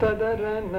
ತದರ ನ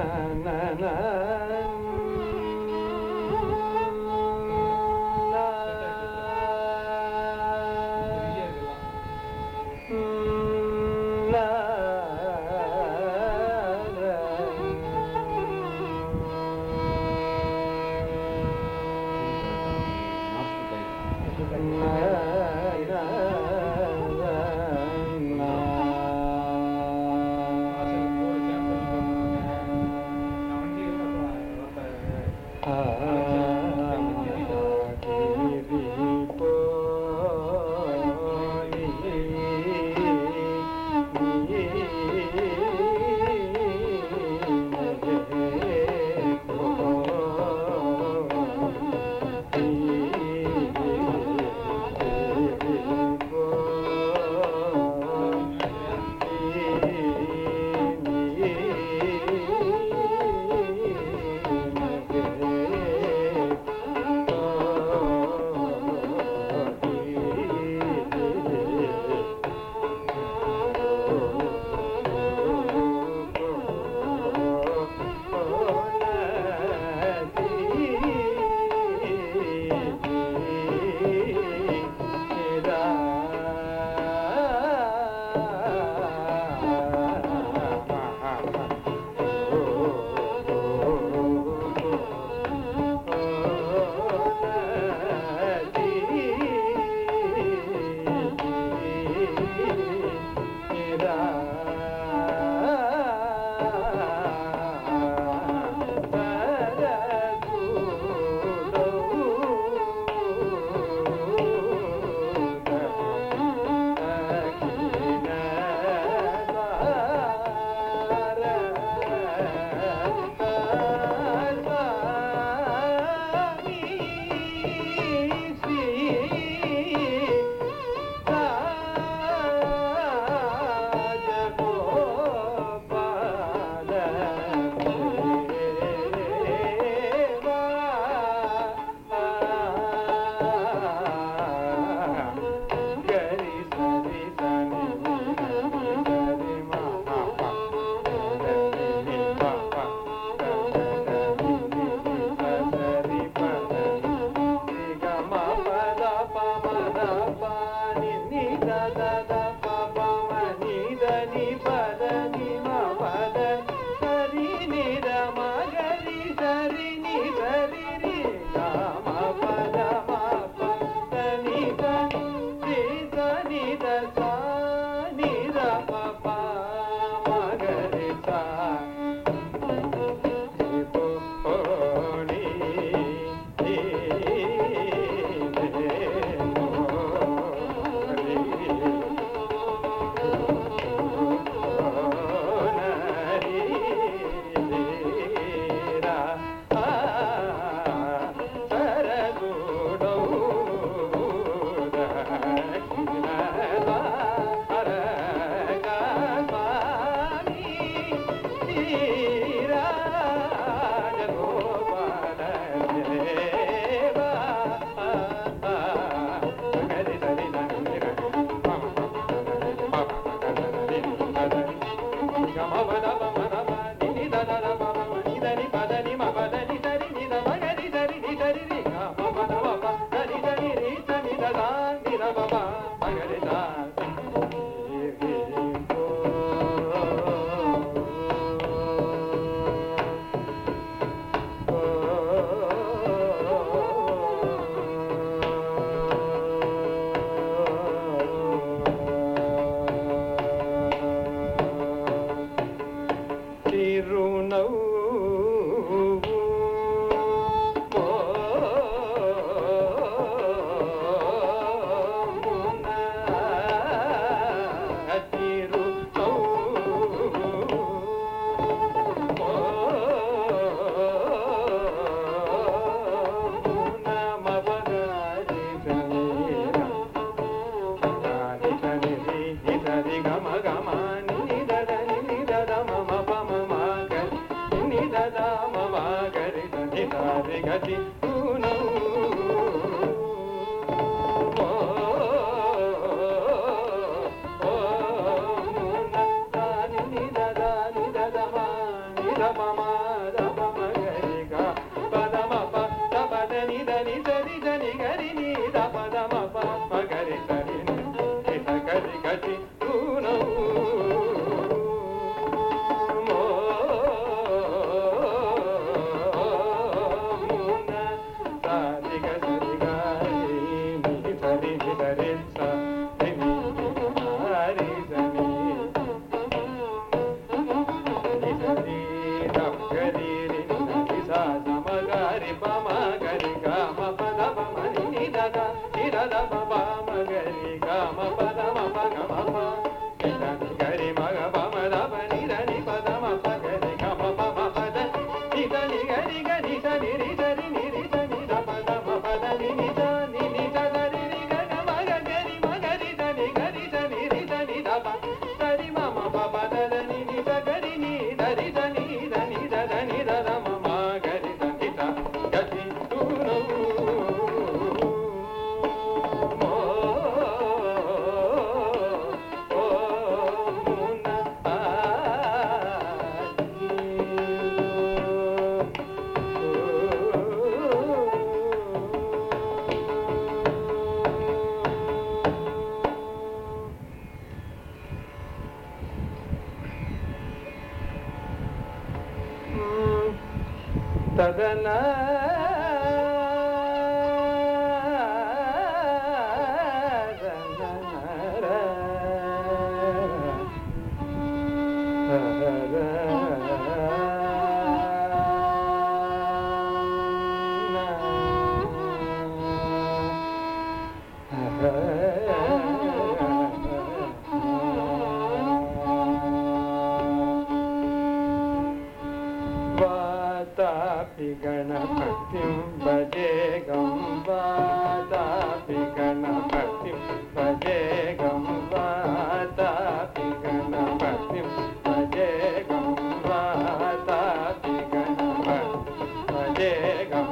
भजे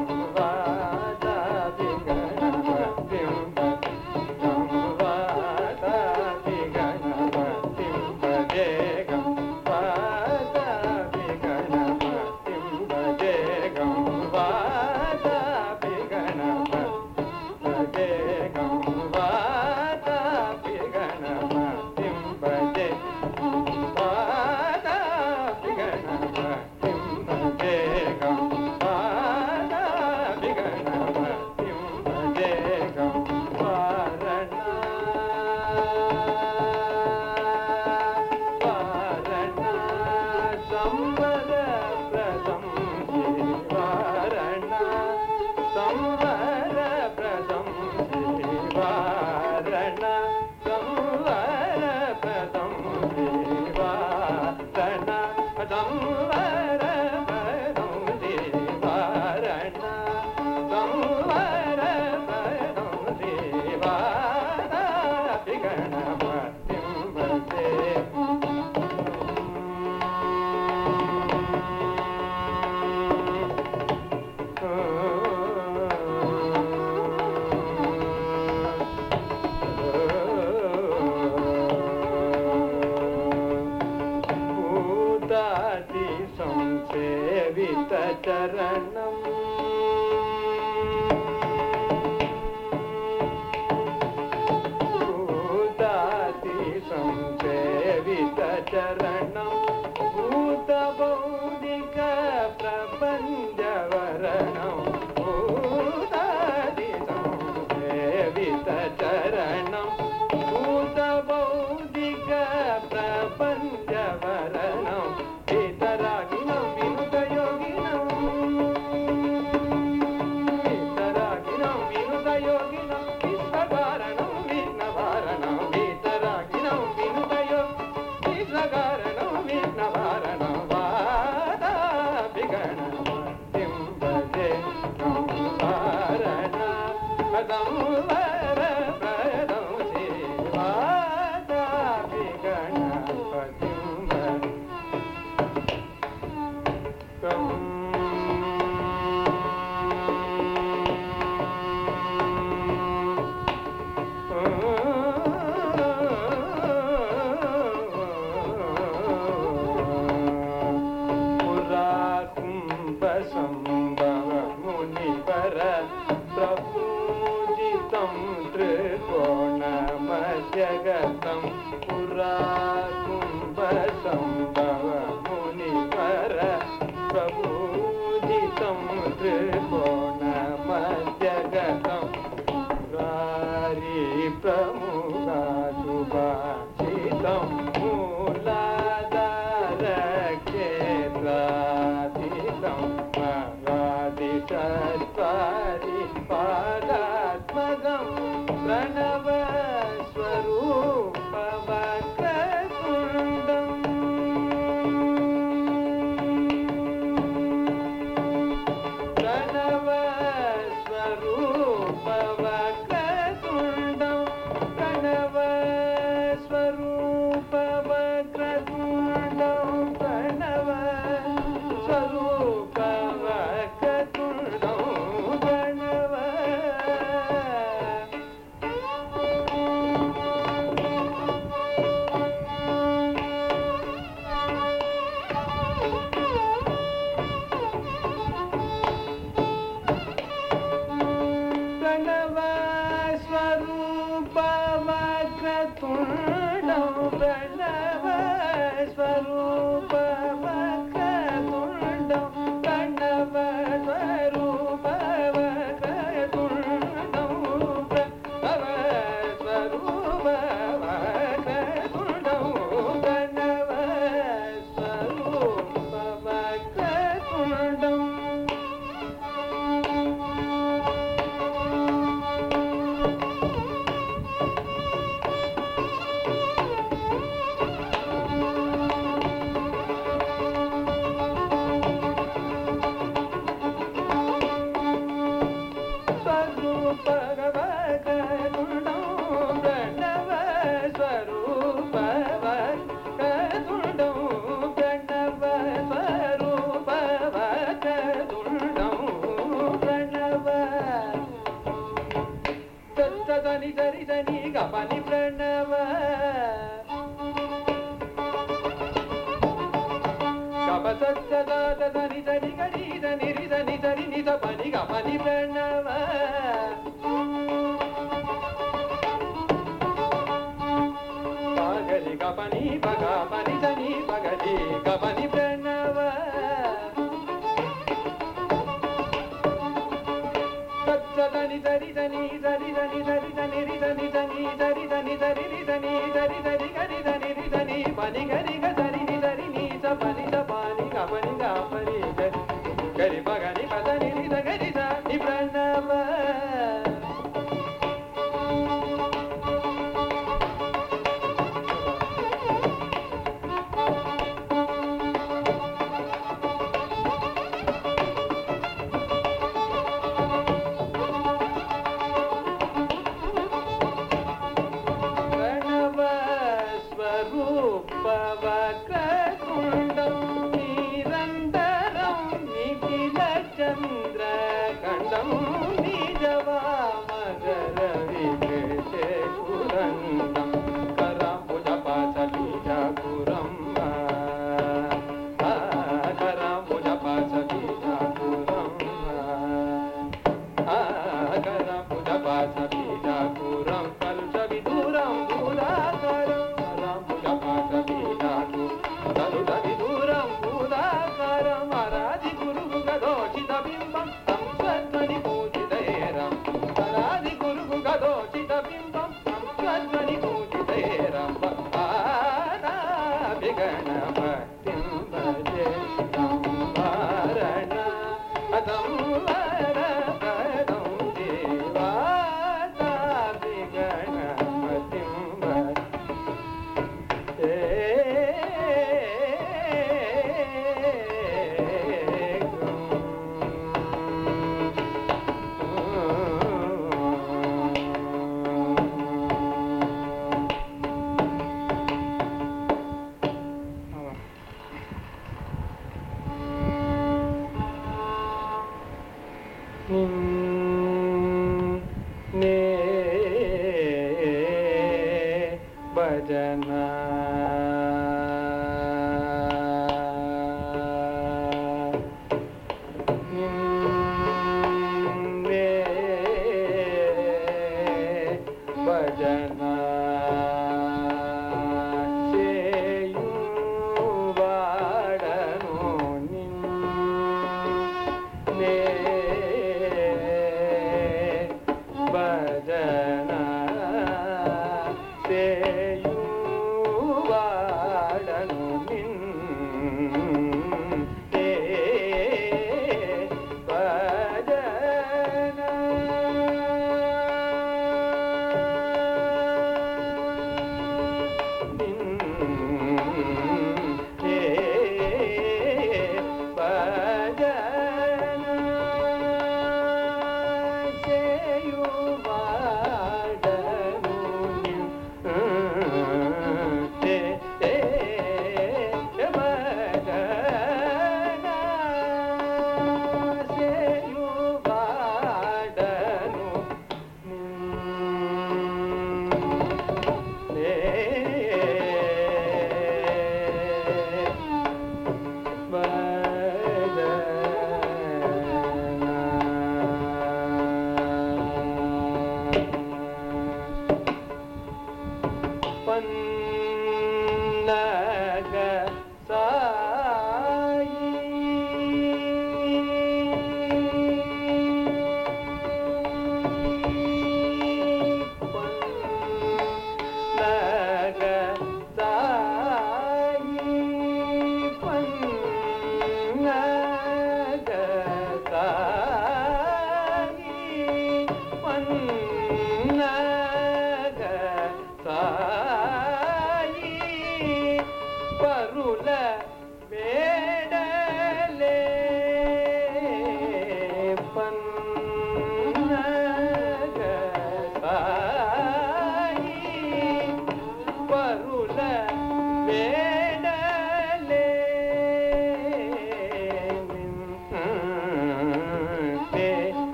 संसेवित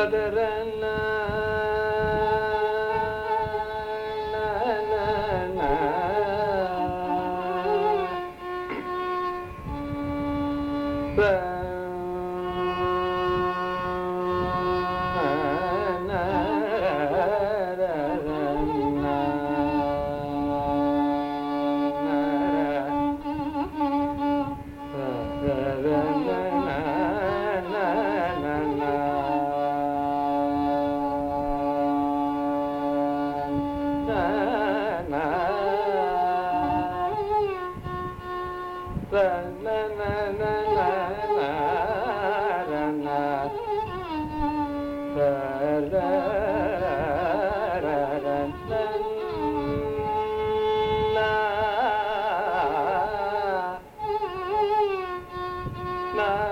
da da da fly.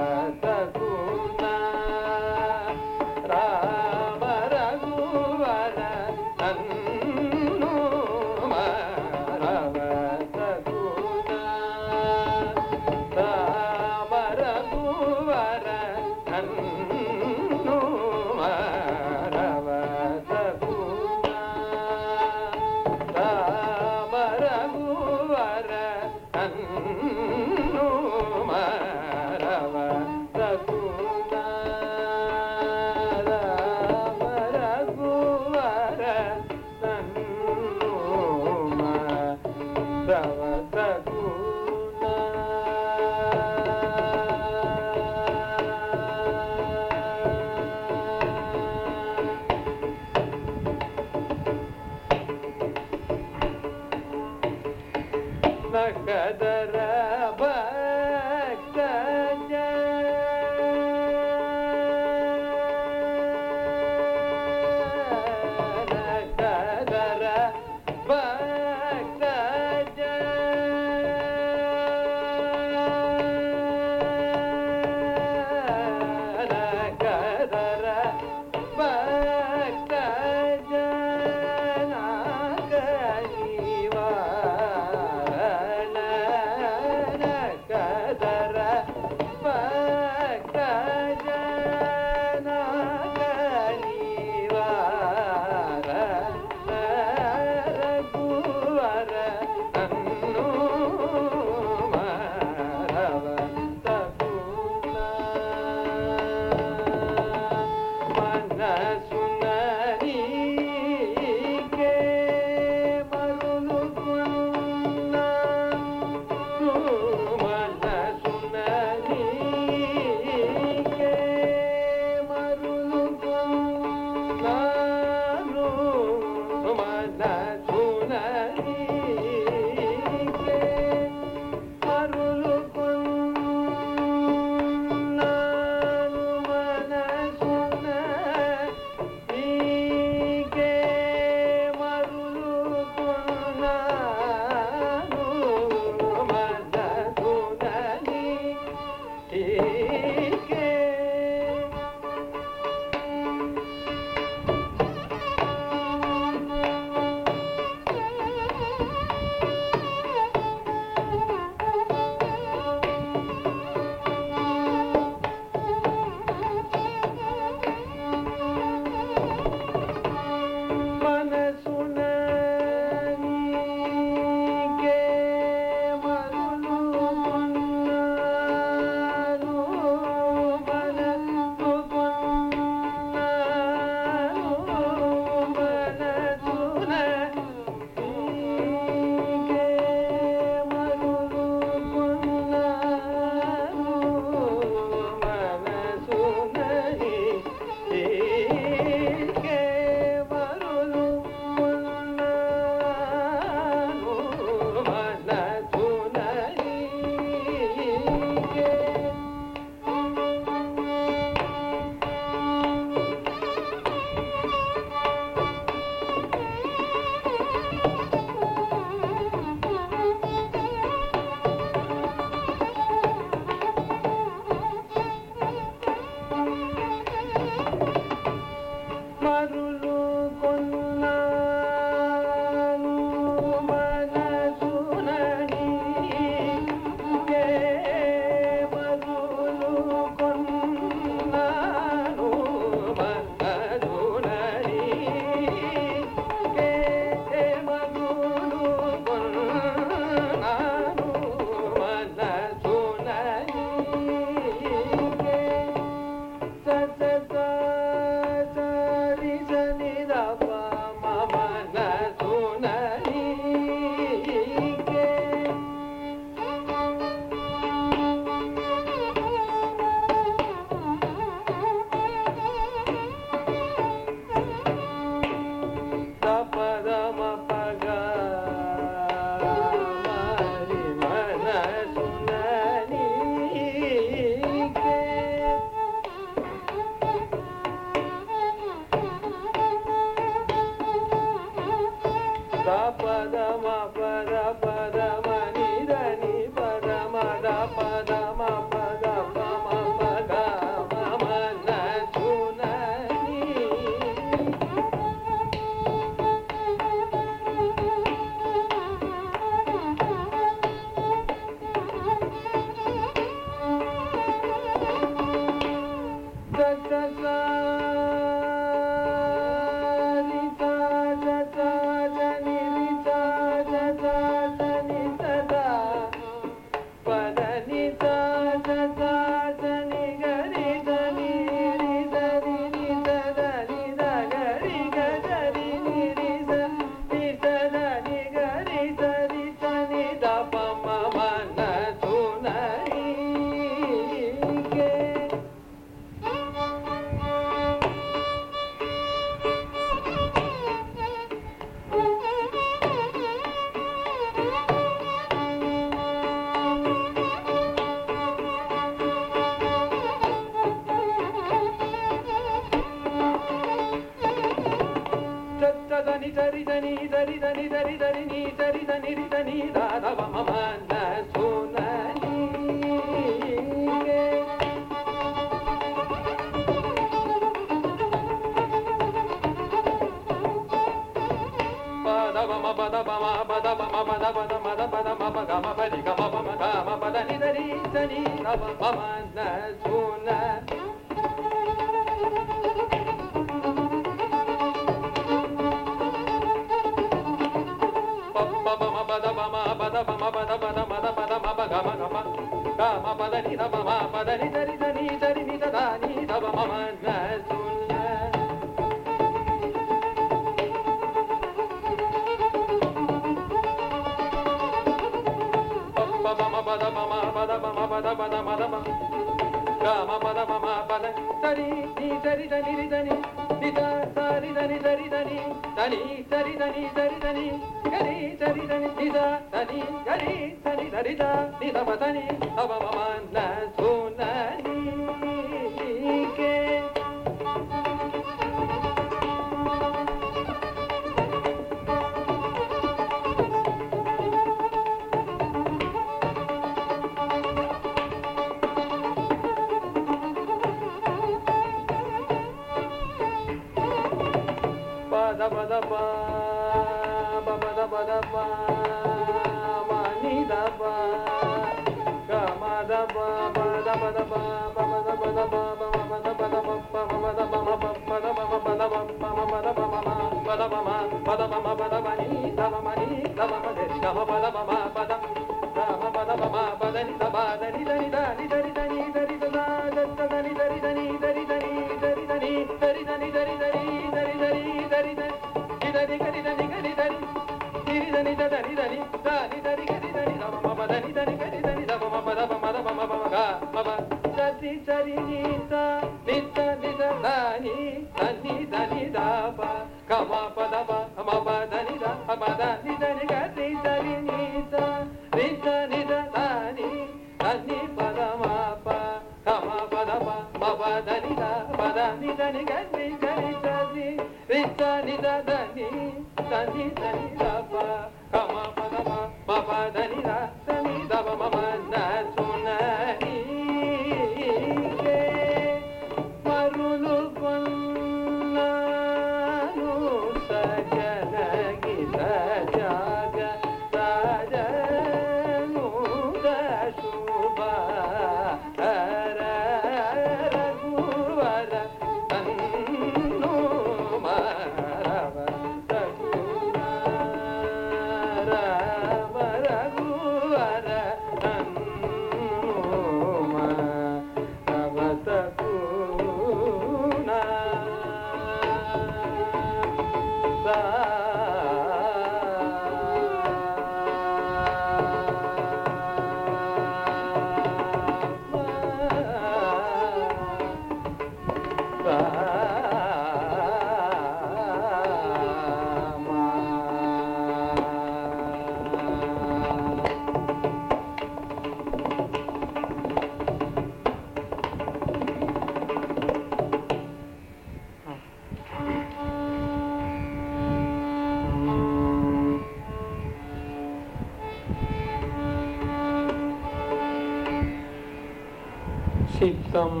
தம்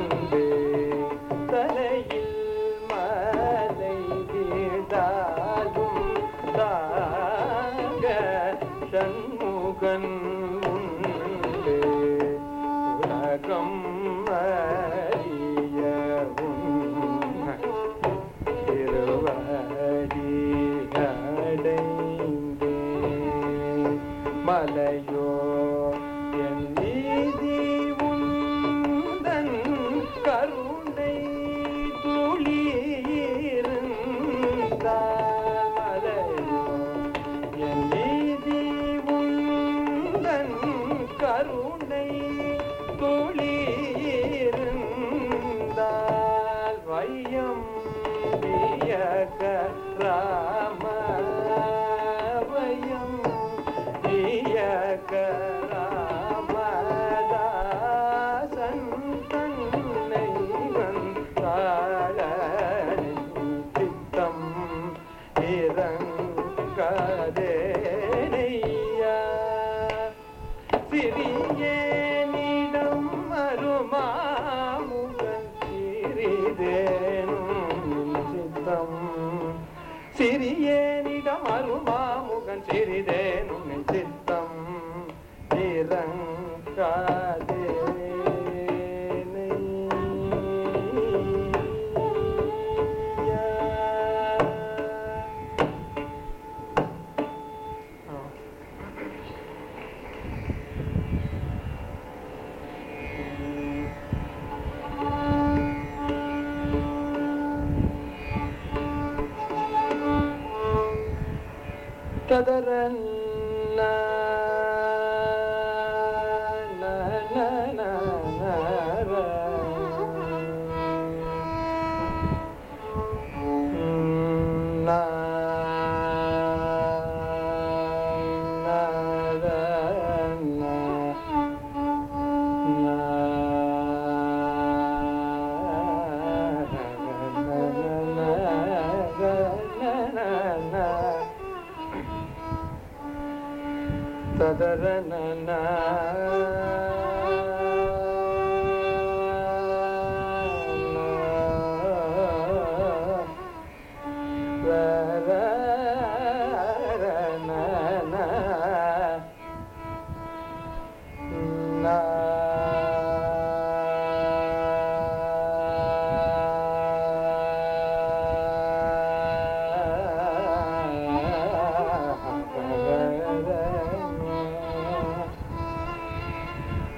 قدرا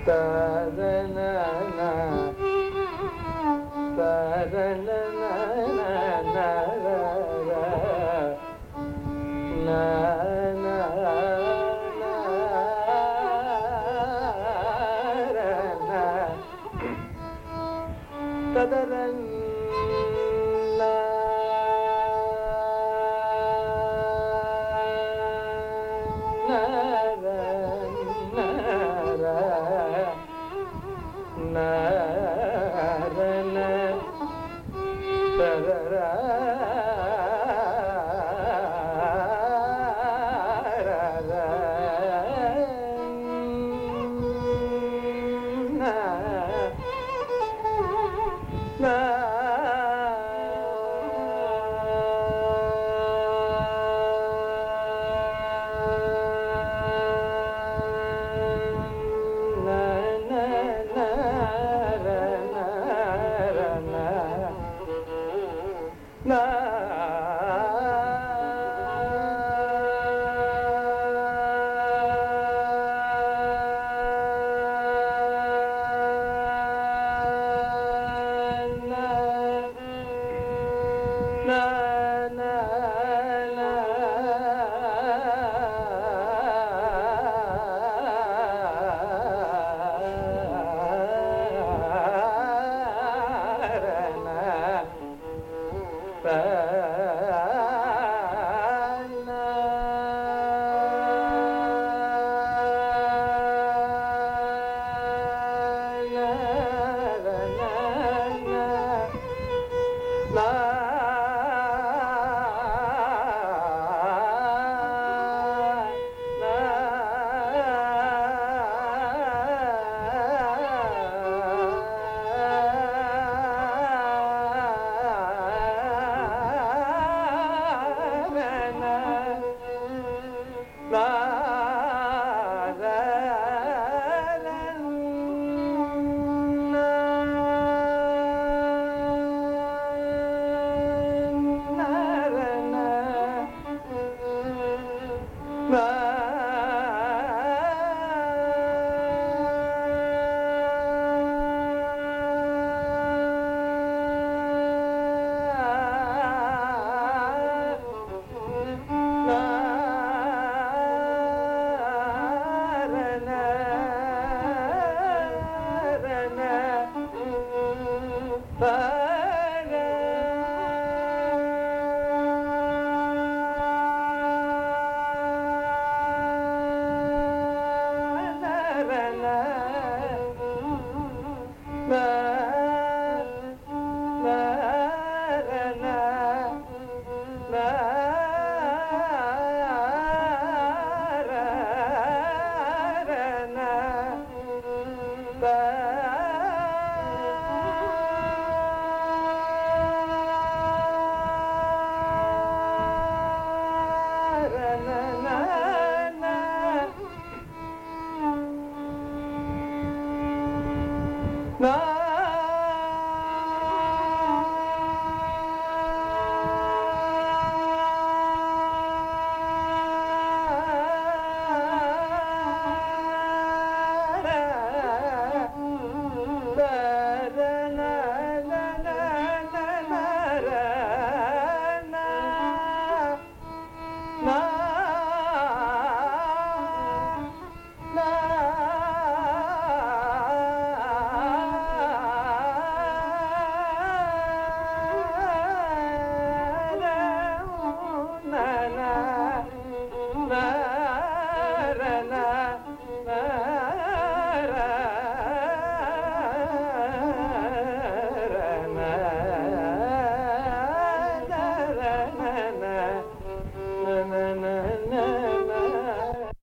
da da na na